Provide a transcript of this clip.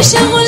Ella